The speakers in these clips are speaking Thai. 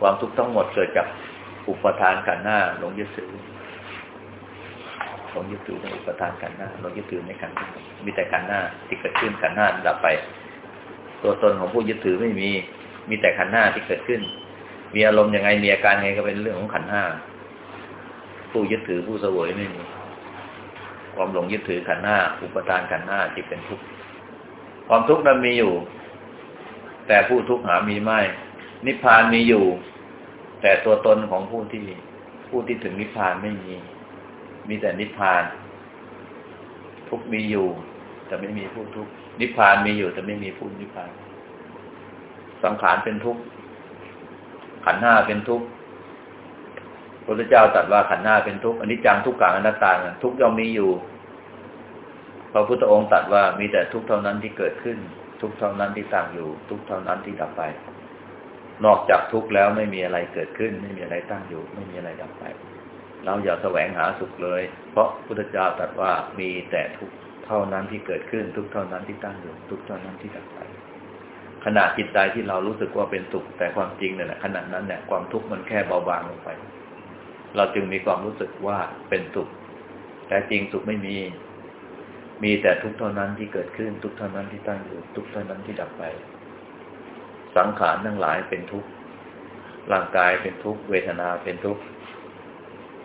ความทุกข์ทั้งหมดเกิดจากอุปทานกันหน้าหลงยึดถือหลงยึดถือในอุปทานกันหน้าหลงยึดถือในกันมีแต่กันหน้าที่เกิดขึ้นกันหน้าดับไป ตัวตนของผู้ยึดถือไม่มี มีแต่ขันหน้าที่เกิดขึ้น มีอารมณ์ยังไงมีอาการยังไงก็เป็นเรื่องของขันห้าผู้ยึดถือผู้เสวยไม่มีความหลงยึดถือขันหน้า อุปทานขันหน้าที่เป็นทุกข์ความทุกข์นั้นมีอยู่ แต่ผู้ทุกข์หามีไม่ นิพพานมีอยู่ แต่ตัวตนของผู้ที่ผู้ที่ถึงนิพพานไม่มี มีแต่นิพพาน ทุกมีอยู่ แต่ไม่มีผู้ทุกนิพพานมีอยู่ แต่ไม่มีผู้นิพพาน สังขารเป็นทุกข์ขันห้าเป็นทุกข์พระพุทธเจ้าตรัสว่าขันห้าเป็นทุกข์อันนี้จังทุกขังอนัตตาทุกย่อมมีอยู่พระพุทธองค์ตรัสว่ามีแต่ทุกเท่านั้นที่เกิดขึ้น ทุกเท่านั้นที่ตั้งอยู่ ทุกเท่านั้นที่ดับไป นอกจากทุกข์แล้วไม่มีอะไรเกิดขึ้น ไม่มีอะไรตั้งอยู่ ไม่มีอะไรดับไป เราอย่าแสวงหาสุขเลย เพราะพุทธเจ้าตรัสว่ามีแต่ทุกข์เท่านั้นที่เกิดขึ้น ทุกเท่านั้นที่ตั้งอยู่ ทุกเท่านั้นที่ดับไปขณะจิตใจที่เรารู้สึกว่าเป็นสุขแต่ความจริงเนี่ยขณะนั้นเนี่ยความทุกข์มันแค่เบาบางลงไป เราจึงมีความรู้สึกว่าเป็นสุขแต่จริงสุขไม่มี มีแต่ทุกเท่านั้นที่เกิดขึ้น ทุกเท่านั้นที่ตั้งอยู่ ทุกเท่านั้นที่ดับไป สังขารทั้งหลายเป็นทุกข์ร่างกายเป็นทุกข์เวทนาเป็นทุกข์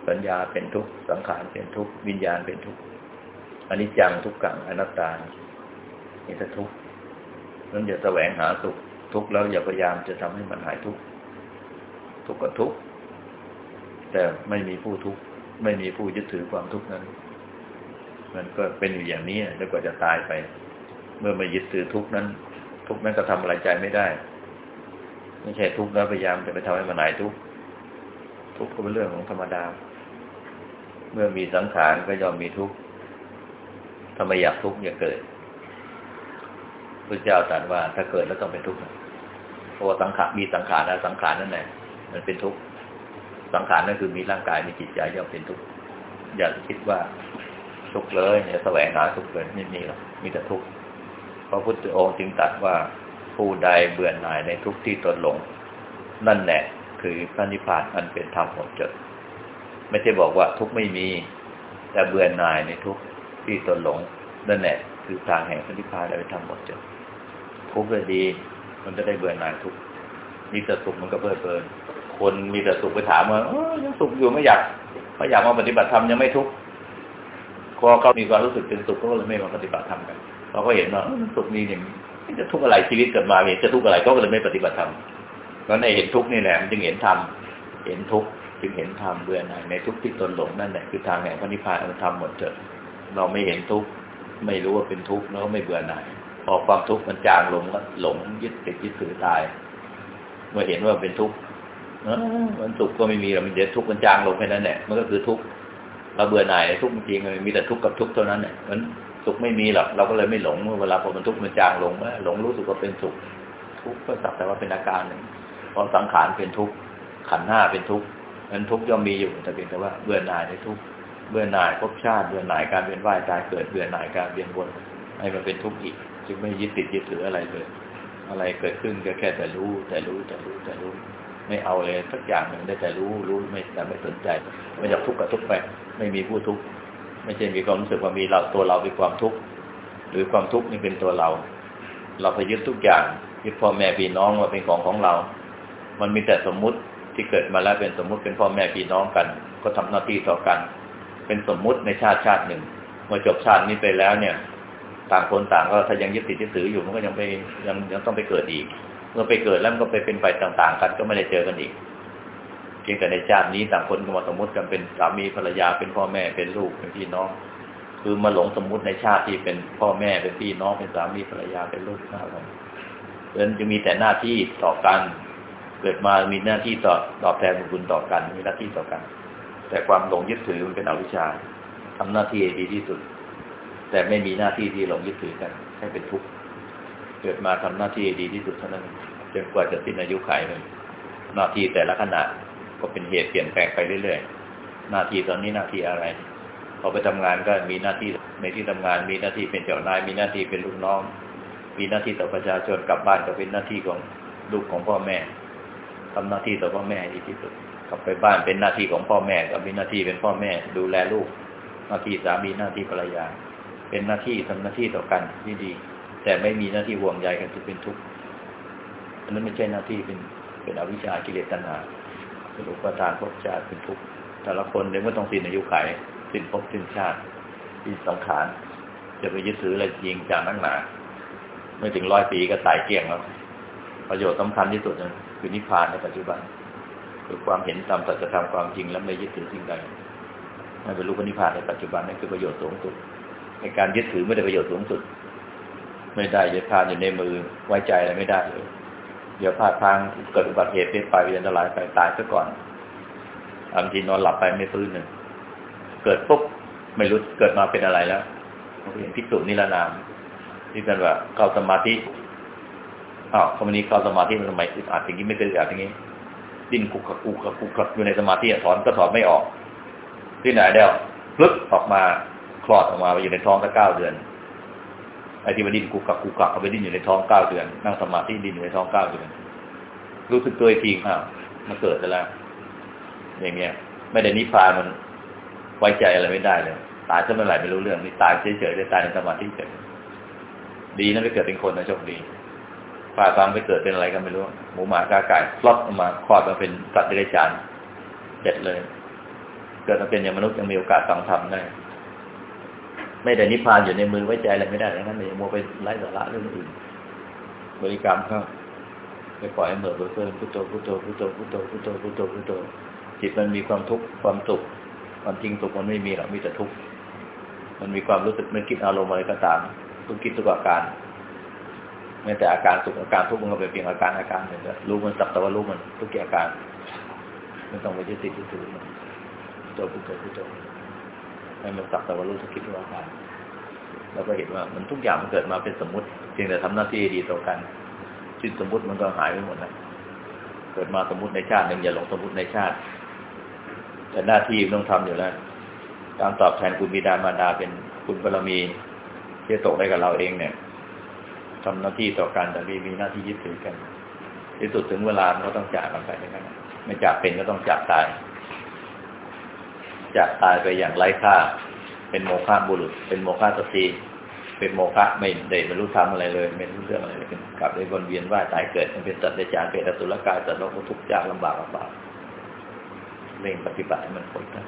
สัญญาเป็นทุกข์สังขารเป็นทุกข์วิญญาณเป็นทุกข์อันนี้จังทุกขังอนัตตานี่ถ้าทุกข์นั้นอย่าแสวงหาสุขทุกข์แล้วอย่าพยายามจะทำให้มันหายทุกข์ทุกข์ก็ทุกข์แต่ไม่มีผู้ทุกข์ไม่มีผู้ยึดถือความทุกข์นั้น มันก็เป็นอยู่อย่างนี้แล้วกว่าจะตายไป เมื่อมายึดถือทุกข์นั้น ทุกข์นั้นก็ทำอะไรใจไม่ได้ ไม่ใช่ทุกแล้วพยายามจะไปทำให้มันหายทุกทุกก็เป็นเรื่องของธรรมดา เมื่อมีสังขารก็ยอมมีทุกข์ถ้าไม่อยากทุกข์อย่าเกิดพระเจ้าตรัสว่าถ้าเกิดแล้วต้องเป็นทุกข์เพราะว่าสังขารมีสังขารแล้วสังขารนั่นแหละมันเป็นทุกข์สังขารนั่นคือมีร่างกายมีจิตใจย่อมเป็นทุกข์อย่าคิดว่าทุกเลยอย่าแสวงหาทุกเลยไม่มีหรอกมีแต่ทุกพระพุทธองค์จึงตรัสว่า ผู้ใดเบื่อหน่ายในทุกที่ตนหลง นั่นแหละคือพระนิพพานอันเป็นธรรมหมดจด ไม่ใช่บอกว่าทุกไม่มี แต่เบื่อหน่ายในทุกที่ตนหลง นั่นแหละคือทางแห่งพระนิพพานอันเป็นธรรมหมดจด ทุกเลยดี มันจะได้เบื่อหน่ายทุกมีแต่สุขมันก็เบื่อเบินคนมีแต่สุขไปถามว่ายังสุขอยู่ไม่อยากไม่อยากมาปฏิบัติธรรมยังไม่ทุกข์พอเขามีความรู้สึกเป็นสุขก็เลยไม่มาปฏิบัติธรรมกันเราะเขาเห็นว่าสุขนี้อย่างนี้ จะทุกข์อะไรชีวิตเกิดมาเห็นจะทุกข์อะไรก็เลยไม่ปฏิบัติธรรมเพราะในเห็นทุกข์นี่แหละจึงเห็นธรรมเห็นทุกข์จึงเห็นธรรมเบื่อหน่ายในทุกข์ที่ตนหลงนั่นแหละคือทางแห่งพระนิพพานธรรมหมดเจดเราไม่เห็นทุกข์ไม่รู้ว่าเป็นทุกข์แล้วไม่เบื่อหน่ายพอความทุกข์มันจางลงแล้วหลงยึดติดยึดถือตาย เมื่อเห็นว่าเป็นทุกข์มันสุขก็ไม่มีหรอกมันเดี๋ยวทุกข์มันจางลงแค่นั้นแหละมันก็คือทุกข์ เราเบื่อหน่ายทุกจริงมีแต่ทุกข์กับทุกข์เท่านั้นเนี่ยมันสุขไม่มีหรอกเราก็เลยไม่หลงเวลาพอมันทุกข์มันจางลงหลงรู้สึกว่าเป็นสุข ทุกข์ก็สักแต่ว่าเป็นอาการหนึ่งเพอสังขารเป็นทุกข์ขันห้าเป็นทุกข์นั้นทุกข์ย่อมมีอยู่แต่เพียงแต่ว่าเบื่อหน่ายในทุกข์เบื่อหน่ายภพชาติเบื่อหน่ายการเวียนว่ายตายเกิดเบื่อหน่ายการเวียนวนให้มันเป็นทุกข์อีก จึงไม่ยึดติดยึดถืออะไรเลย อะไรเกิดขึ้นก็แค่แต่รู้แต่รู้แต่รู้แต่รู้ ไม่เอาเลยสักอย่างหนึ่งได้แต่รู้รู้ไม่แต่ไม่สนใจ ไม่อยากทุกข์กับทุกข์ไปไม่มีผู้ทุกข์ไม่ใช่มีความรู้สึกว่ามีเราตัวเราเป็นความทุกข์หรือความทุกข์นี่เป็นตัวเรา เราไปยึดทุกอย่างยึดพ่อแม่พี่น้องว่าเป็นของของเรา มันมีแต่สมมุติที่เกิดมาแล้วเป็นสมมุติเป็นพ่อแม่พี่น้องกัน ก็ทำหน้าที่ต่อกัน เป็นสมมุติในชาติชาติหนึ่งเมื่อจบชาตินี้ไปแล้วเนี่ย ต่างคนต่างก็ถ้ายังยึดติดยึดถืออยู่มันก็ยังไปยังยังต้องไปเกิดอีก เมื่อไปเกิดแล้วมันก็ไปเป็นไปต่างๆ กัน ก็ไม่ได้เจอกันอีกเพียงแต่ในชาตินี้ต่างคนก็มาสมมติกันเป็นสามีภรรยาเป็นพ่อแม่เป็นลูกเป็นพี่น้อง คือมาหลงสมมุติในชาติที่เป็นพ่อแม่เป็นพี่น้องเป็นสามีภรรยาเป็นลูกนะครับเพราะนั้นจะมีแต่หน้าที่ต่อกัน เกิดมามีหน้าที่ต่อตอบแทนบุญคุณต่อกัน มีหน้าที่ต่อกัน แต่ความหลงยึดถือมันเป็นอวิชชาทำหน้าที่ดีที่สุด แต่ไม่มีหน้าที่ที่หลงยึดถือกันให้เป็นทุกข์ เกิดมาทำหน้าที่ดีที่สุดเท่านั้นจนกว่าจะสิ้นอายุขัยเลยหน้าที่แต่ละขณะก็เป็นเหตุเปลี่ยนแปลงไปเรื่อยๆหน้าที่ตอนนี้หน้าที่อะไรพอไปทำงานก็มีหน้าที่ในที่ทำงาน มีหน้าที่เป็นเจ้านาย มีหน้าที่เป็นลูกน้อง มีหน้าที่ต่อประชาชนกลับบ้านก็เป็นหน้าที่ของลูกของพ่อแม่ทำหน้าที่ต่อพ่อแม่ดีที่สุดกลับไปบ้านเป็นหน้าที่ของพ่อแม่ก็มีหน้าที่เป็นพ่อแม่ ดูแลลูก หน้าที่สามีหน้าที่ภรรยา เป็นหน้าที่ทำหน้าที่ต่อกันที่ดี แต่ไม่มีหน้าที่ห่วงใยกันจะเป็นทุกข์อันนั้นไม่ใช่หน้าที่เป็นเป็นอวิชชากิเลสตัณหาเป็นอุปทานภพชาติเป็นทุกข์แต่ละคนเดี๋ยวก็ต้องสิ้นอายุขัยสิ้นภพสิ้นชาติสิ้นสังขารจะไปยึดถืออะไรยิงจากนั่งหนาไม่ถึงร้อยปีก็ตายเกลี้ยงแล้วประโยชน์สำคัญที่สุดคือนิพพานในปัจจุบัน คือความเห็นตามสัจธรรมความจริงแล้วไม่ยึดถือสิ่งใดไม่เป็นรูปนิพพานในปัจจุบันนั่นคือประโยชน์สูงสุดในการยึดถือไม่ได้ประโยชน์สูงสุด ไม่ได้ยึดพานอยู่ในมือไว้ใจอะไรไม่ได้เลยเดี๋ยวพลาดทางเกิดอุบัติเหตุเป็นไปเวียนตรายไปตายซะก่อนบางทีนอนหลับไปไม่ฟื้นหนึ่งเกิดปุ๊บไม่รู้เกิดมาเป็นอะไรแล้วเห็นพิจุนิรนามที่เป็นว่าเข้าสมาธิอ้าวคำนี้เข้าสมาธิมันทำไมอึดอัดอย่างนี้ไม่เคยอึดอัดอย่างนี้ ดิ้นกุกกักกุกกักกุกกักอยู่ในสมาธิถอนก็ถอนไม่ออก ที่ไหนเดียวพึกออกมาคลอดออกมาไปอยู่ในท้องก็เก้าเดือน ไอ้ที่ว่าดิ้นกุกกักกุกกักเอาไปดิ้นอยู่ในท้องเก้าเดือน นั่งสมาธิดิ้นอยู่ในท้องเก้าเดือน รู้สึกตัวทีอ้าวมันเกิดแล้วอย่างเงี้ย ไม่ได้นิพพานมันไว้ใจอะไรไม่ได้เลยตายจะเมื่อไหร่ไม่รู้เรื่องนี่ตายเฉยๆได้ตายในสมาธิเฉยดีนะไปเกิดเป็นคนนะโชคดีฝ่าฟังไปเกิดเป็นอะไรกันไม่รู้ หมูหมากาไก่ฟลอตออกมาคลอดมาเป็นสัตว์เดรัจฉานเจ็ดเลย เกิดมาเป็นอย่างมนุษย์ยังมีโอกาสฟังธรรมได้ ไม่ได้นิพพานอยู่ในมือไว้ใจอะไรไม่ได้แล้วนั่นเลยมัวไปไล่สาระเรื่องอื่น บริกรรมเข้าไปปล่อยให้เหมือนเพิ่มพุทโธพุทโธพุทโธพุทโธพุทโธพุทโธพุทโธจิตมันมีความทุกข์ความสุขความจริงสุขมันไม่มีหรอกมีแต่ทุกข์มันมีความรู้สึกมันคิดอารมณ์อะไรก็ตามทุกคิดทุกอาการแม้แต่อาการสุขอาการทุกข์มันก็เป็นเพียงอาการอาการหนึ่งรู้มันสับแต่ว่ารู้มันทุกอาการไม่ต้องไปยึดติดยึดถือมันตัวพุทโธพุทโธ ให้มันสับแต่ว่ารู้ทุกคิดทุกอาการเราก็เห็นว่ามันทุกอย่างมันเกิดมาเป็นสมมติเพียงแต่ทำหน้าที่ดีต่อกันชิ้นสมมติมันก็หายไปหมดนะเกิดมาสมมติในชาติหนึ่งอย่าหลงสมมติในชาติ แต่หน้าที่ต้องทำอยู่แล้วการตอบแทนคุณบิดามารดาเป็นคุณบารมีที่ตกได้กับเราเองเนี่ยทำหน้าที่ต่อกันแต่มีมีหน้าที่ยึดถือกันที่สุดถึงเวลาก็ต้องจากกันไปนะครับไม่จากเป็นก็ต้องจากตาย จากตายไปอย่างไร้ค่า เป็นโมฆะบุรุษ เป็นโมฆะสตรีเป็นโมฆะไม่ได้บรรลุธรรมอะไรเลย ไม่รู้เรื่องอะไรเลยกลับไปวนเวียนว่ายตายเกิดเป็นสัตว์ในจานเป็นอสุรกายแต่เราก็ทุกข์ยากลำบากลำบากเร่งปฏิบัติให้มันผลนะ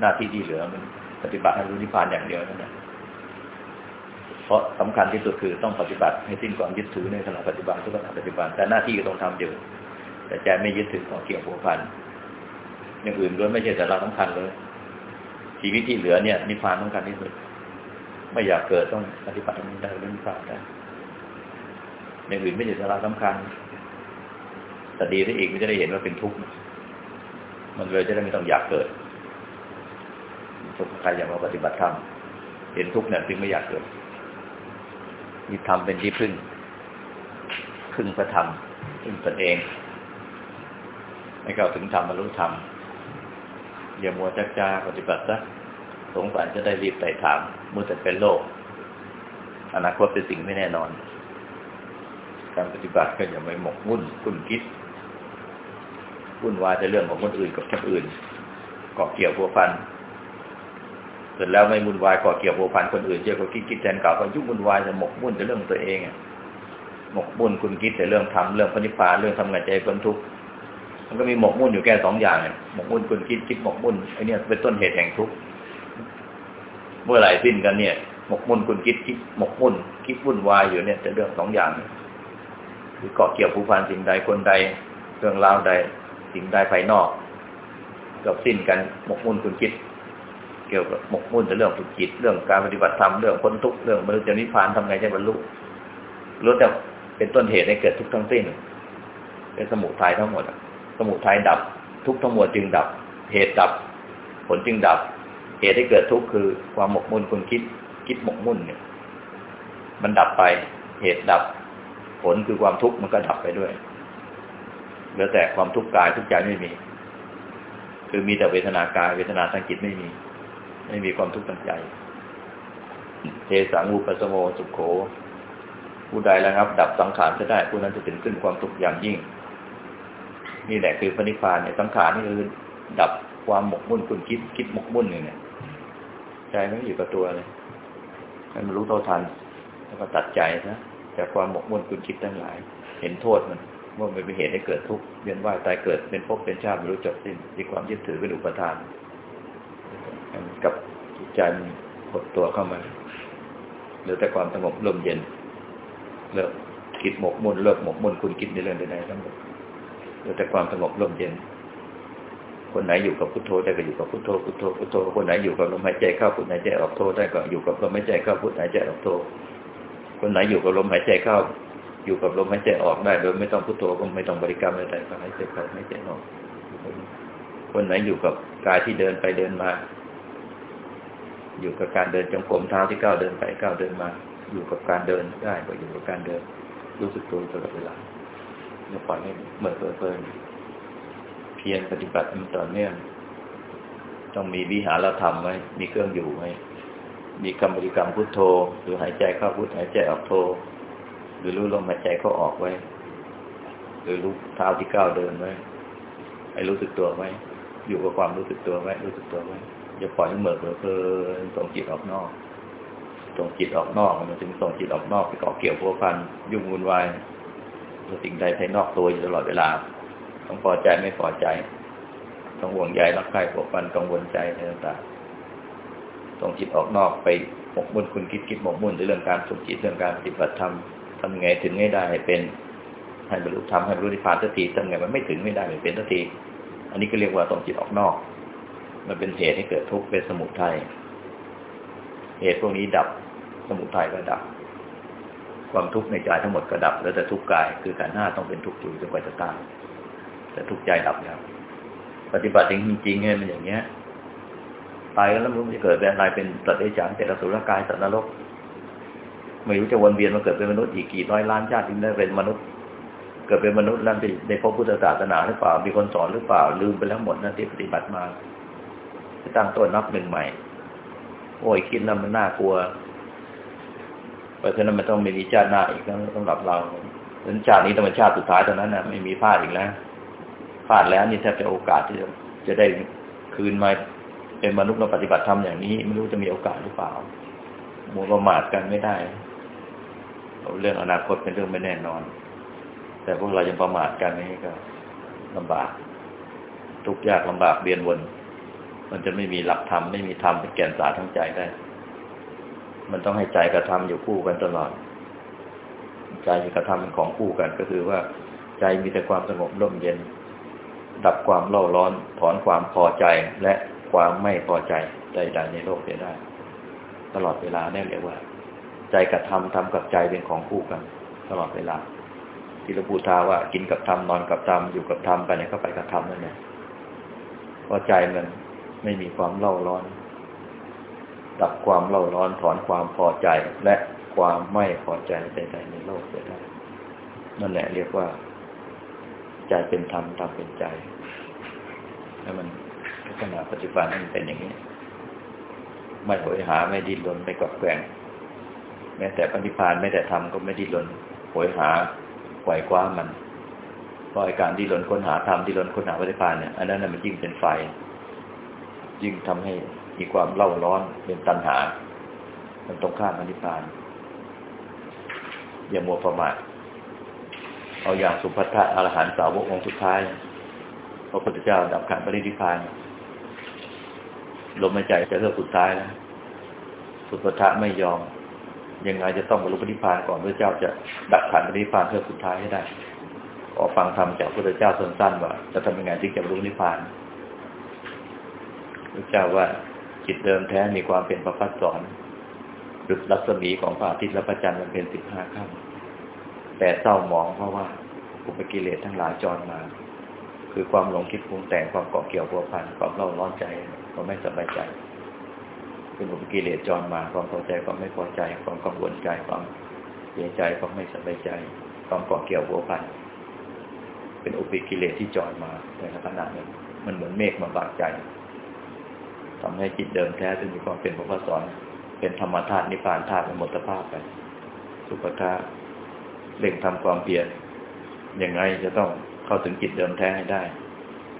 หน้าที่ที่เหลือมันปฏิบัติให้รู้นิพพานอย่างเดียวนั่นแหละเพราะสำคัญที่สุดคือต้องปฏิบัติให้สิ้นความยึดถือในขณะปฏิบัติทุกขณะปฏิบัติแต่หน้าที่ก็ต้องทำอยู่ แต่ใจไม่ยึดถือของเกี่ยวผัวพัน อย่างอื่นก็ไม่ใช่แต่เราสำคัญเลย ชีวิตที่เหลือเนี่ยนิพพานสำคัญที่สุด ไม่อยากเกิดต้องปฏิบัติได้เรื่องนิพพานได้อย่างอื่นไม่ใช่สาระสำคัญแต่ดีที่อีกไม่จะได้เห็นว่าเป็นทุกข์มันเลยจะได้ไม่ต้องอยากเกิดทุกข์ใครอยากมาปฏิบัติธรรมเห็นทุกข์เนี่ยจึงไม่อยากเกิดมีธรรมเป็นที่พึ่งพึ่งพระธรรมพึ่งตนเองให้เข้าถึงธรรมบรรลุธรรม อย่ามัวจักจ้าปฏิบัติซะสงสัยจะได้รีบไต่ถามมือแต่เป็นโลก อนาคตเป็นสิ่งไม่แน่นอน การปฏิบัติก็อย่าไปหมกมุ่นคุ้นคิดวุ่นวายในเรื่องของคนอื่นกับคนอื่นเกาะเกี่ยวพัวพันเสร็จแล้วไม่มุ่นวายก่อเกี่ยวโผพันคนอื่นเจ้าก็คิดคิดแทนเก่าก็ยุ่งมุ่นวายแต่หมกมุ่นแต่เรื่องตัวเองหมกมุ่นคุณคิดแต่เรื่องทำเรื่องพนิพพานเรื่องทำงานใจคนทุกข์ มันก็มีหมกมุ่นอยู่แค่สองอย่างเนี่ยหมกมุ่นคุณคิดคิดหมกมุ่นไอเนี่ยเป็นต้นเหตุแห่งทุกข์เมื่อไหร่สิ้นกันเนี่ย หมกมุ่นคุณคิดคิดหมกมุ่นคิดวุ่นวายอยู่เนี่ยแต่เรื่องสองอย่างคือเกาะเกี่ยวผูกพันสิ่งใดคนใดเรื่องราวใดสิ่งใดภายนอกจบสิ้นกันหมกมุ่นคุณคิด เกี่ยวกับหมกมุ่นในเรื่องฝึกจิตเรื่องการปฏิบัติธรรมเรื่องพ้นทุกข์เรื่องมนุษย์นิพพานทำไงจะบรรลุล้แต่เป็นต้นเหตุให้เกิดทุกข์ทั้งสิ้นเป็นสมุทัยทั้งหมด สมุทัยดับ ทุกทั้งหมดจึงดับ เหตุดับ ผลจึงดับ เหตุให้เกิดทุกข์คือความหมกมุ่นคุณคิด คิดหมกมุ่นเนี่ย มันดับไป เหตุดับ ผลคือความทุกข์มันก็ดับไปด้วยเหลือแต่ความทุกข์กายทุกใจไม่มี คือมีแต่เวทนากาย เวทนาทางจิตไม่มี ไม่มีความทุกข์ทางใจเทสังอุปสโมสุขโขผู้ใดแล้วครับ ดับสังขารจะได้ผู้นั้นจะถึงขึ้นความทุกข์อย่างยิ่ง นี่แหละคือพระนิพพานเนี่ยสังขารนี่คือดับความหมกมุ่นคุณคิดคิดหมกมุ่นเนี่ยใจไม่อยู่กับตัวเลยให้มันรู้เท่าทัน แล้วก็ตัดใจนะจากความหมกมุ่นคุณคิดทั้งหลาย เห็นโทษมันว่ามันเป็นเหตุให้เกิดทุกข์เวียนว่ายตายเกิดเป็นภพเป็นชาติไม่รู้จบสิ้นมีความยึดถือเป็นอุปทานกับจิตใจมันหดตัวเข้ามาเหลือแต่ความสงบลมเย็นเลิกคิดหมกมุ่นเลิกหมกมุ่นคุณคิดในเรื่องใดๆทั้งหมด เหลือแต่ความสงบลมเย็น คนไหนอยู่กับพุทโธได้ก็อยู่กับพุทโธพุทโธพุทโธคนไหนอยู่กับลมหายใจเข้าพุทหายใจออกโธได้ก็อยู่กับลมหายใจเข้าพุทหายใจออกโธคนไหนอยู่กับลมหายใจเข้า อยู่กับลมหายใจออกได้ โดยไม่ต้องพุทโธก็ไม่ต้องบริกรรมอะไรก็หายใจเข้าหายใจออก คนไหนอยู่กับกายที่เดินไปเดินมา อยู่กับการเดินจงกรมเท้าที่ก้าวเดินไปก้าวเดินมา อยู่กับการเดินได้ก็อยู่กับการเดินรู้สึกตัวตลอดเวลา อย่าปล่อยให้เมื่อเพลินเพียรปฏิบัติมันต่อเนื่องต้องมีวิหารธรรมไว้ มีเครื่องอยู่ไว้ มีคำบริกรรมพุทโธ หรือหายใจเข้าพุทหายใจออกโธ หรือรู้ลมหายใจเข้าออกไว้ หรือรู้เท้าที่ก้าวเดินไว้ ให้รู้สึกตัวไว้ อยู่กับความรู้สึกตัวไว้ รู้สึกตัวไว้ อย่าปล่อยให้เหมือเพลินส่งจิตออกนอก ส่งจิตออกนอก มันถึงส่งจิตออกนอกไปเกาะเกี่ยวพัวพันยุ่งวุ่นวาย สิ่งใดภายนอกตัวอยู่ตลอดเวลา ต้องพอใจไม่พอใจ ต้องห่วงใยรักใคร่ปกปันกังวลใจอะไรต่างๆส่งจิตออกนอกไปหมกมุ่นคุณคิดคิดหมกมุ่นในเรื่องการสุขจิตเรื่องการปฏิบัติธรรมทำไงถึงไม่ได้ให้เป็นให้บรรลุธรรมให้บรรลุนิพพานสักทีทำไงมันไม่ถึงไม่ได้ไม่เป็นสักทีอันนี้ก็เรียกว่าส่งจิตออกนอก มันเป็นเหตุให้เกิดทุกข์เป็นสมุทัยเหตุพวกนี้ดับสมุทัยก็ดับ ความทุกข์ในใจทั้งหมดก็ดับแล้วแต่ทุกข์กาย คือการหน้าต้องเป็นทุกข์อยู่จนกว่าจะตายแต่ทุกข์ใจดับแล้วปฏิบัติจริงๆเนี่ยมันอย่างเงี้ยตายแล้วมันจะเกิดเป็นอะไรเป็นสัตว์เดรัจฉานเป็นอสุรกายสัตว์นรกไม่รู้จะวนเวียนมาเกิดเป็นมนุษย์อีกกี่ร้อยล้านชาติถึงได้เป็นมนุษย์ เกิดเป็นมนุษย์แล้วในพระพุทธศาสนาหรือเปล่า มีคนสอนหรือเปล่า ลืมไปแล้วหมดนะที่ปฏิบัติมาจะตั้งต้นนับหนึ่งใหม่ โอ้ยคิดแล้วมันน่ากลัว เพราะฉะนั้นมันต้องไม่มีชาติหน้าอีกแล้วสำหรับเราดังชาตินี้ต้องเป็นชาติสุดท้ายเท่านั้นนะไม่มีพลาดอีกแล้วพลาดแล้วนี่แทบจะโอกาสที่จะจะได้คืนมาเป็นมนุษย์เราปฏิบัติธรรมอย่างนี้ไม่รู้จะมีโอกาสหรือเปล่ามัวประมาทกันไม่ได้เรื่องอนาคตเป็นเรื่องไม่แน่นอน แต่พวกเรายังประมาทกันนี่ก็ลำบาก ทุกยากลำบากเบียนวน มันจะไม่มีหลักธรรมไม่มีธรรมเป็นแก่นสารทั้งใจได้ มันต้องให้ใจกระทำอยู่คู่กันตลอด ใจกระทำเป็นของคู่กันก็คือว่า ใจมีแต่ความสงบร่มเย็น ดับความเล่าร้อน ถอนความพอใจและความไม่พอใจใดๆในโลกเสียได้ ตลอดเวลาแน่เรียว่า ใจกับธรรมทำกับใจเป็นของคู่กัน ตลอดเวลาที่เราพูดทาว่ากินกับธรรมนอนกับธรรมอยู่กับธรรมไปไหนก็ไปกับธรรมนั่นแหละเพราะใจมันไม่มีความเล่าร้อน ดับความเล่าร้อนถอนความพอใจและความไม่พอใจใดๆในโลกเสียได้นั่นแหละเรียกว่า ใจเป็นธรรมธรรมเป็นใจ แล้วมันขณะปัจจุบันมันเป็นอย่างนี้ ไม่หยหาไม่ดิ้นรนไม่กดแกงแม้แต่ปฏิพานไม่แต่ทำก็ไม่ดิ้นรนหยหาไหวคว้ามันเพราะการดิ้นรนค้นหาธรรมดิ้นรนค้นหาปฏิพานเนี่ยอันนั้นมันยิ่งเป็นไฟ ยิ่งทำให้ มีความเล่าร้อนเป็นตัณหา มันตรงข้ามปฏิพาน อย่ามัวประมาทเอาอย่างสุภัททะอรหันสาวกองค์สุดท้ายพระพุทธเจ้าดับขันปรินิพานลมหายใจจะเลือกสุดท้ายนะสุภัททะไม่ยอม ยังไงจะต้องบรรลุปฏิพานก่อนพระเจ้าจะดับขันปฏิพานเพื่อสุดท้ายให้ได้ขอฟังธรรมจากพระพุทธเจ้าสั้นๆว่าจะทำยังไงจึงจะบรรลุนิพพานพระเจ้าว่า จิตเดิมแท้มีความเป็นประพัดสอนดุจรัศมีของพระอาทิตย์และพระจันทร์มันเป็นสิบห้าข้ามแต่เศร้าหมองเพราะว่าอุปกิเลสทั้งหลายจรมา คือความหลงคิดปรุงแต่งความเกาะเกี่ยวพัวพันความเล่าร้อนใจความไม่สบายใจเป็นอุปกิเลสจรมาความพอใจความไม่พอใจ ความกังวลใจความเสียใจความไม่สบายใจ ความเกาะเกี่ยวหัวพันเป็นอุปกิเลสที่จรมาในขณะนั้นมันเหมือนเมฆมาบากใจ ทำให้จิตเดิมแท้ซึ่งมีความเป็นพระสอนเป็นธรรมธาตุนิพพานธาตุหมดสภาพไป สุปทาเร่งทำความเพียรยังไงจะต้องเข้าถึงจิตเดิมแท้ให้ได้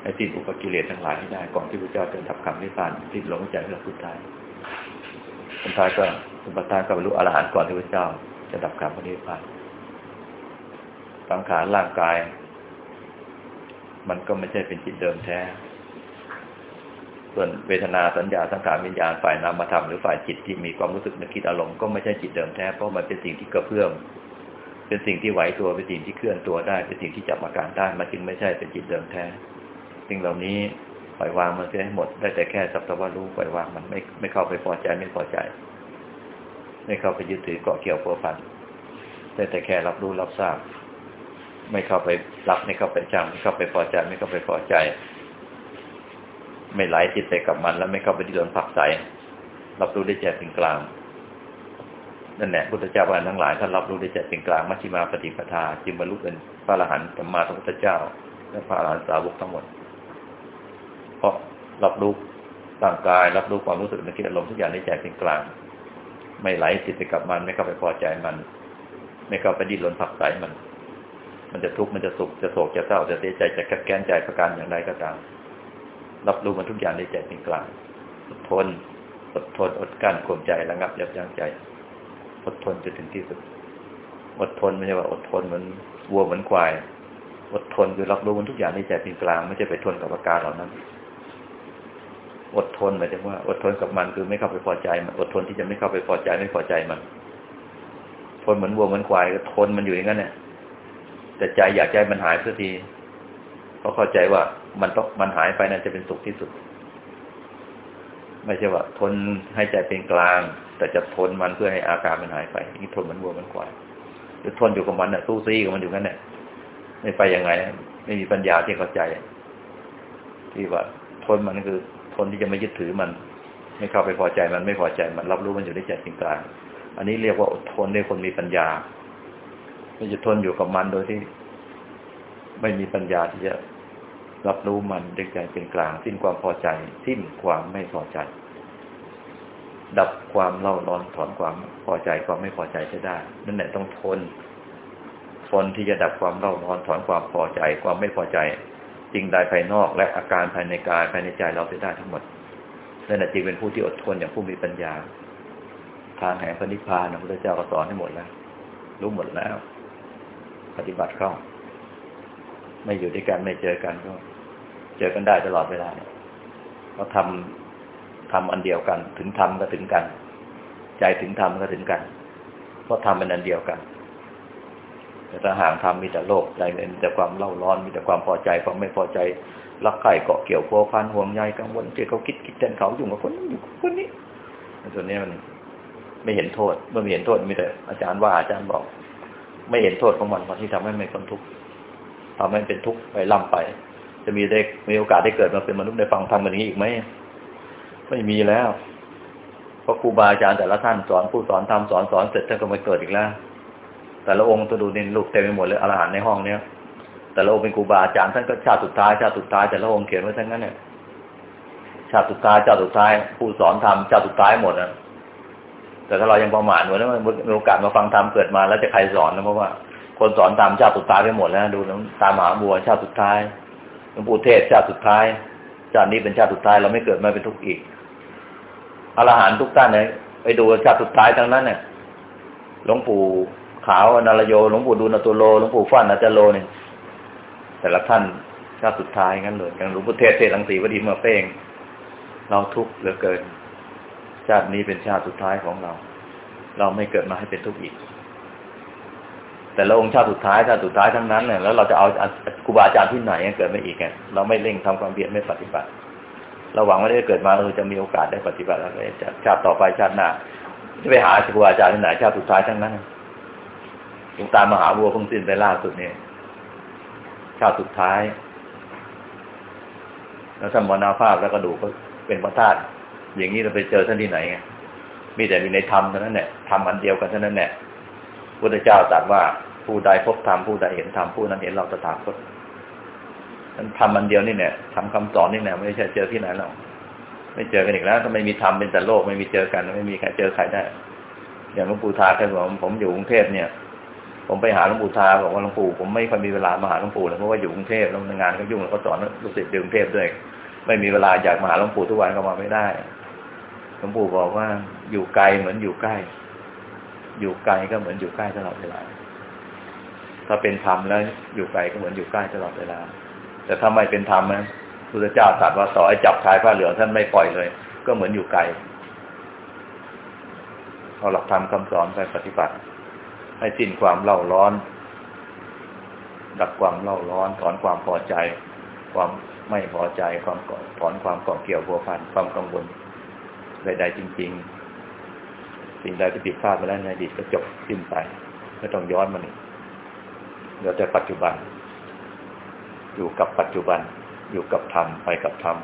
ให้สิ้นอุปกิเลสทั้งหลายให้ได้ก่อนที่พระเจ้าจะดับคำนิพพานสิ้นลมหายใจเรื่องสุดท้ายสุดท้ายก็สุดท้าก็บรรลุอรหันต์ก่อนที่พระเจ้า จะดับคำนิพพานสังขารร่างกาย มันก็ไม่ใช่เป็นจิตเดิมแท้ ส่วนเวทนาสัญญาสังขารวิญญาณฝ่ายนามธรรมหรือฝ่ายจิตที่มีความรู้สึกนึกคิดอารมณ์ก็ไม่ใช่จิตเดิมแท้เพราะมันเป็นสิ่งที่กระเพื่อมเป็นสิ่งที่ไหวตัวเป็นสิ่งที่เคลื่อนตัวได้เป็นสิ่งที่จับอาการได้มันจึงไม่ใช่เป็นจิตเดิมแท้ สิ่งเหล่านี้ปล่อยวางมันเสียให้หมดได้แต่แค่สัพพะรู้ปล่อยวางมันไม่ไม่เข้าไปพอใจไม่พอใจ ไม่เข้าไปยึดถือเกาะเกี่ยวพัวพันได้แต่แค่รับรู้รับทราบ ไม่เข้าไปรับไม่เข้าไปจำไม่เข้าไปพอใจไม่เข้าไปพอใจ ไม่ไหลจิตไปกับมัน แล้วไม่เข้าไปที่โดนผักใสรับรู้ได้แจ่เป็นกลางนั่นแหละพุทธเจ้าว่าทั้งหลายท่านรับรู้ได้แจ่เป็นกลางมัชฌิมาปฏิปทาจึงบรรลุเป็นพระอรหันต์สัมมาสัมพุทธเจ้า และพระอรหันตสาวกทั้งหมดเพราะรับรู้ร่างกาย รับรู้ความรู้สึกนึกคิดอารมณ์ทุกอย่างในใจเป็นกลาง ไม่ไหลติดไปกับมัน ไม่เข้าไปพอใจมัน ไม่เข้าไปดิ้นรนผักใสมัน มันจะทุกข์มันจะสุขจะโศกจะเศร้าจะเสียใจจะแกัดแก้นใจประการอย่างไรก็ตาม รับรู้มันทุกอย่างในใจเป็นกลาง อดทน อดทน อดกั้นข่มใจระงับยับยั้งใจ อดทนจนถึงที่สุด อดทนไม่ใช่ว่าอดทนเหมือนวัวเหมือนควาย อดทนคือรับรู้มันทุกอย่างในใจเป็นกลาง ไม่ใช่ไปทนกับอาการเหล่านั้น อดทนหมายถึงว่า อดทนกับมันคือไม่เข้าไปพอใจมัน อดทนที่จะไม่เข้าไปพอใจไม่พอใจมัน ทนเหมือนวัวเหมือนควายก็ทนมันอยู่อย่างนั้นเนี่ยแต่ใจอยากใจมันหายสักทีเพราะเข้าใจว่า มันต้องมันหายไปนั่นจะเป็นสุขที่สุด ไม่ใช่ว่า ทนให้ใจเป็นกลาง แต่จะทนมันเพื่อให้อาการมันหายไปนี่ทนเหมือนวัวเหมือนควายหรือทนอยู่กับมันน่ะสู้ซีกับมันอยู่นั่นเนี่ยไม่ไปยังไงไม่มีปัญญาที่เข้าใจ ที่ว่า ทนมันคือทนที่จะไม่ยึดถือมัน ไม่เข้าไปพอใจมันไม่พอใจมันรับรู้มันอยู่ในใจจริงกลางอันนี้เรียกว่าอดทนในคนมีปัญญาไม่จะทนอยู่กับมันโดยที่ ไม่มีปัญญาที่จะ รับรู้มันด้วยใจเป็นกลางสิ้นความพอใจสิ้นความไม่พอใจ ดับความเล่าร้อนถอนความพอใจความไม่พอใจจะได้ นั่นแหละต้องทนทนที่จะดับความเล่าร้อนถอนความพอใจ ความไม่พอใจสิ่งใดภายนอกและอาการภายในกายภายในใจเราไปได้ทั้งหมดนั่นแหละจึงเป็นผู้ที่อดทนอย่างผู้มีปัญญาทางแห่งพระนิพพานพระพุทธเจ้าก็สอนให้หมดแล้วรู้หมดแล้ว ปฏิบัติเข้า ไม่อยู่ด้วยกันไม่เจอกันก็ เจอกันได้ตลอดเวลาเราทำทำอันเดียวกัน ถึงทำก็ถึงกัน ใจถึงทำก็ถึงกัน เพราะทำเป็นอันเดียวกัน แต่ถ้าห่างทำมีแต่โลภใจมีแต่ความเล่าร้อน มีแต่ความพอใจความไม่พอใจรักใคร่เกาะเกี่ยวพัวพันห่วงใยกังวลเจ้าเขาคิดคิดแทนเขาอยู่กับคนนี้อยู่กับคนนี้ส่วนนี้มันไม่เห็นโทษเมื่อไม่เห็นโทษมีแต่อาจารย์ว่าอาจารย์บอก ไม่เห็นโทษของมันวันที่ทำให้ไม่คนทุกข์ทำให้เป็นทุกข์ไปล่ำไป จะมีได้มีโอกาสได้เกิดมาเป็นมนุษย์ได้ฟังทำแบบนี้อีกไหมไม่มีแล้วเพราะครูบาอาจารย์แต่ละท่านสอนผู้สอนทำสอนสอนเสร็จท่านก็มาเกิดอีกแล้ว แต่ละองค์ตัวดูนี่ลูกเต็มไปหมดเลยอรหันในห้องเนี้ยแต่ละองค์เป็นครูบาอาจารย์ท่านก็ชาติสุดท้ายชาติสุดท้ายแต่ละองค์เขียนไว้ทั้งนั้นเนี่ยชาติสุดท้ายชาติสุดท้าย ผู้สอนธรรมชาติสุดท้ายหมดนะแต่ถ้าเรายังประมาทเหมือนว่ามีโอกาสมาฟังธรรมเกิดมาแล้วจะใครสอนนะเพราะว่า คนสอนธรรมชาติสุดท้ายไปหมดแล้ว ดูน้ตามหาบัวชาติสุดท้าย ลวงปู่เทศชาติสุดท้ายชาตินี้เป็นชาติสุดท้ายเราไม่เกิดมาเป็นทุกข์อีกอรหันทุกท่านเนี่ยไปดูชาติสุดท้ายทั้งนั้นเนี่ยหลวงปู่ขาวอนารโยหลวงปู่ดูนตุโลหลวงปู่ฟันอาจารโลเนี่ยแต่ละท่านชาติสุดท้ายงั้นเลยอย่างหลวงปู่เทศเทศลังสีวดีมาเป้งเราทุกข์เหลือเกิน ชาตินี้เป็นชาติสุดท้ายของเรา เราไม่เกิดมาให้เป็นทุกข์อีก แต่ละองค์ชาติสุดท้ายชาติสุดท้ายทั้งนั้นเนี่ยแล้วเราจะเอาครูบาอาจารย์ที่ไหนเกิดไม่อีกไงเราไม่เร่งทำความเพียรไม่ปฏิบัติเราหวังว่าได้เกิดมาเราจะมีโอกาสได้ปฏิบัติอะไรชาติต่อไปชาติหน้าจะไปหาครูบาอาจารย์ที่ไหนชาติสุดท้ายทั้งนั้นหลวงตามหาบัวเพิ่งสิ้นไปล่าสุดเนี่ยชาติสุดท้าย แล้วท่านมรณภาพแล้วก็ดูก็เป็นพระธาตุอย่างนี้เราไปเจอท่านที่ไหนมีแต่มีในธรรมเท่านั้นแหละธรรมอันเดียวกันเท่านั้นแหละ พุทธเจ้าตรัสว่าผู้ใดพบธรรมผู้ใดเห็นธรรมผู้นั้นเห็นเราตถาคตนั้นธรรมอันเดียวนี่เนี่ยทำคำสอนนี่เนี่ยไม่ใช่เจอที่ไหนหรอกไม่เจอกันอีกแล้วถ้าไม่มีธรรมเป็นแต่โลกไม่มีเจอกันไม่มีใครเจอใครได้ อย่างหลวงปู่ทาเคยบอกผมอยู่กรุงเทพเนี่ย ผมไปหาหลวงปู่ทาบอกว่าหลวงปู่ผมไม่ค่อยมีเวลามาหาหลวงปู่เลยเพราะว่าอยู่กรุงเทพแล้วงานก็ยุ่งแล้วก็สอนลูกศิษย์กรุงเทพด้วย ไม่มีเวลาอยากมาหาหลวงปู่ทุกวันก็มาไม่ได้หลวงปู่บอกว่าอยู่ไกลเหมือนอยู่ใกล้ อยู่ไกลก็เหมือนอยู่ใกล้ตลอดเวลา ถ้าเป็นธรรมแล้วอยู่ไกลก็เหมือนอยู่ใกล้ตลอดเวลา แต่ถ้าไม่เป็นธรรมนะพุทธเจ้าตรัสว่าต่อให้จับชายผ้าเหลืองท่านไม่ปล่อยเลย ก็เหมือนอยู่ไกลเอาหลักธรรมคำสอนไปปฏิบัติ ให้สิ้นความเล่าร้อน ดับความเล่าร้อนถอนความพอใจ ความไม่พอใจความถอนความเกาะเกี่ยวพัวพันความกังวลใดๆจริง ๆ สิ่งใดที่ผิดพลาดมาแล้วในอดีตก็จบสิ้นไปไม่ต้องย้อนมาหนึ่งเดี๋ยวแต่ปัจจุบัน อยู่กับปัจจุบัน อยู่กับธรรมไปกับธรรม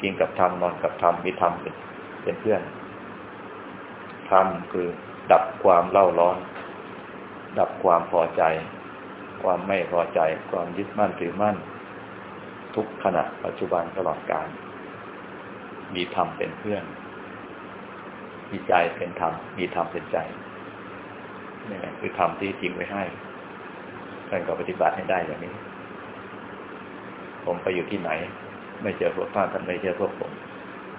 กินกับธรรมนอนกับธรรมมีธรรมเป็นเพื่อนธรรมคือดับความเล่าร้อน ดับความพอใจ ความไม่พอใจ ความยึดมั่นถือมั่น ทุกขณะปัจจุบันตลอดกาลมีธรรมเป็นเพื่อน มีใจเป็นธรรม มีธรรมเป็นใจนี่แหละคือธรรมที่จริงไว้ให้ท่านก็ปฏิบัติให้ได้อย่างนี้ ผมไปอยู่ที่ไหน ไม่เจอพวกท่านท่านไม่เจอพวกผม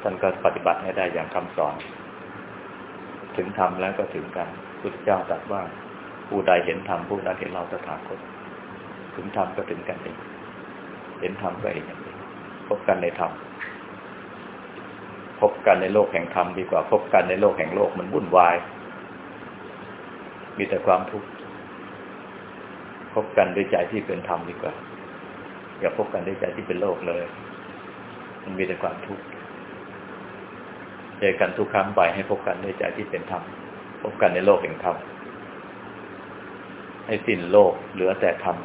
ท่านก็ปฏิบัติให้ได้อย่างคำสอน ถึงธรรมแล้วก็ถึงกันพุทธเจ้าตรัสว่าผู้ใดเห็นธรรมผู้นั้นเห็นเราตถาคตถึงธรรมก็ถึงกันเองเห็นธรรมก็เองอย่างนี้พบกันในธรรม พบกันในโลกแห่งธรรมดีกว่าพบกันในโลกแห่งโลกมันวุ่นวาย มีแต่ความทุกข์พบกันด้วยใจที่เป็นธรรมดีกว่า อย่าพบกันด้วยใจที่เป็นโลกเลย มันมีแต่ความทุกข์เจอกันทุกครั้งไปให้พบกันด้วยใจที่เป็นธรรมพบกันในโลกแห่งธรรมให้สิ้นโลกเหลือแต่ธรรม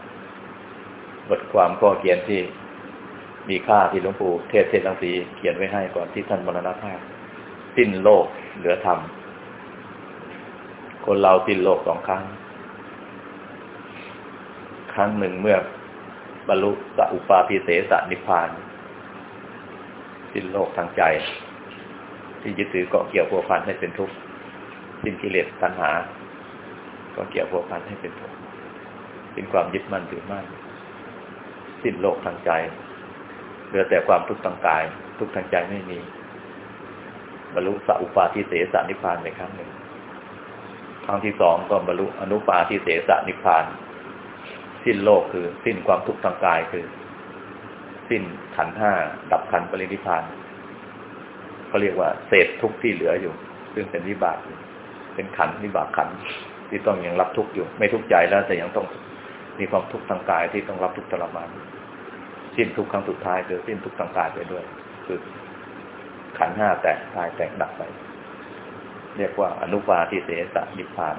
บทความก็เขียนที่ มีค่าที่หลวงปู่เทศเทศลังสีเขียนไว้ให้ก่อนที่ท่านมรณภาพสิ้นโลกเหลือธรรม คนเราสิ้นโลกสองครั้ง ครั้งหนึ่งเมื่อบรรลุสัอุปาทิเสสนิพพาน สิ้นโลกทางใจ ที่ยึดถือเกาะเกี่ยวพัวพันให้เป็นทุกข์สิ้นกิเลสตัณหาก็เกี่ยวพัวพันให้เป็นทุกข์เป็นความยึดมั่นถือมั่นสิ้นโลกทางใจ เหลือแต่ความทุกข์ทางกาย ทุกข์ทางใจไม่มีบรรลุสัอุปาทิเสสนิพพานในครั้งหนึ่งครั้งที่สองก็บรรลุอนุปาทิเสสนิพพาน สิ้นโลกคือ สิ้นความทุกข์ทางกายคือ สิ้นขันห้าดับขันปรินิพพานเขาเรียกว่าเศษทุกข์ที่เหลืออยู่ ซึ่งเป็นวิบากเป็นขันวิบากขันที่ต้องยังรับทุกข์อยู่ ไม่ทุกข์ใจแล้วแต่ยังต้องมีความทุกข์ทางกายที่ต้องรับทุกข์ทรมาน สิ้นทุกครั้งสุดท้ายคือสิ้นทุกทางกายไปด้วย คือขันห้าแตกตายแตกดับไป เรียกว่าอนุปาทิเสสนิพพาน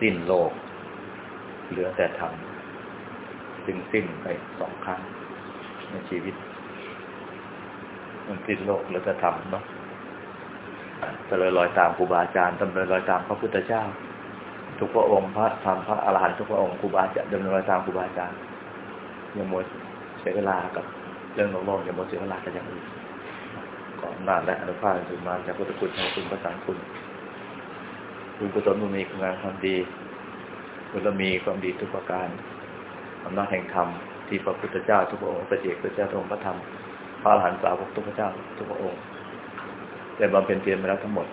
สิ้นโลก เหลือแต่ธรรมจึงสิ้นไปสองครั้งในชีวิต มันสิ้นโลกเหลือแต่ธรรมเนาะจะเลยลอยตามครูบาอาจารย์ดำเนินรอยตามพระพุทธเจ้า ทุกพระองค์พระธรรมพระอรหันต์ทุกพระองค์ครูบาจะดำเนินรอยตามครูบาอาจารย์ อย่ามัวเสียเวลากับเรื่องโลกอย่ามัวเสียเวลากับอย่างอื่นขออำนาและอนุภาพสุดมาจากพุทธคุณทางคุณประสานคุณคุณกุศลบุญมีคุณงานความดีคุณมีความดีทุกประการอำนาจแห่งธรรมที่พระพุทธเจ้าทุกพระองค์พระเจกพระเจ้าทรงพระธรรมพระอรหันต์สาวกทุกพระเจ้าทุกพระองค์ได้บำเพ็ญเพียรมาแล้วทั้งหมด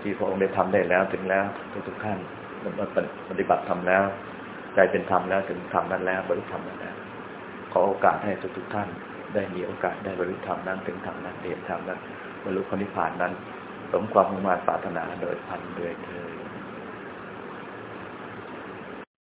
ที่พระองค์ได้ทำได้แล้วถึงแล้วทุกทุกขั้นมันปฏิบัติทำแล้วใจเป็นธรรมแล้วถึงธรรมนั้นแล้วบริธรรมนั้นแล้ว ขอโอกาสให้ทุกทุกท่าน ได้มีโอกาสได้บรรลุธรรมนั้นถึงธรรมนั้นเดียนธรรมนั้นบรรลุพระนิพพานนั้น สมความมุ่งมั่นปรารถนาโดยพันโดยเธอ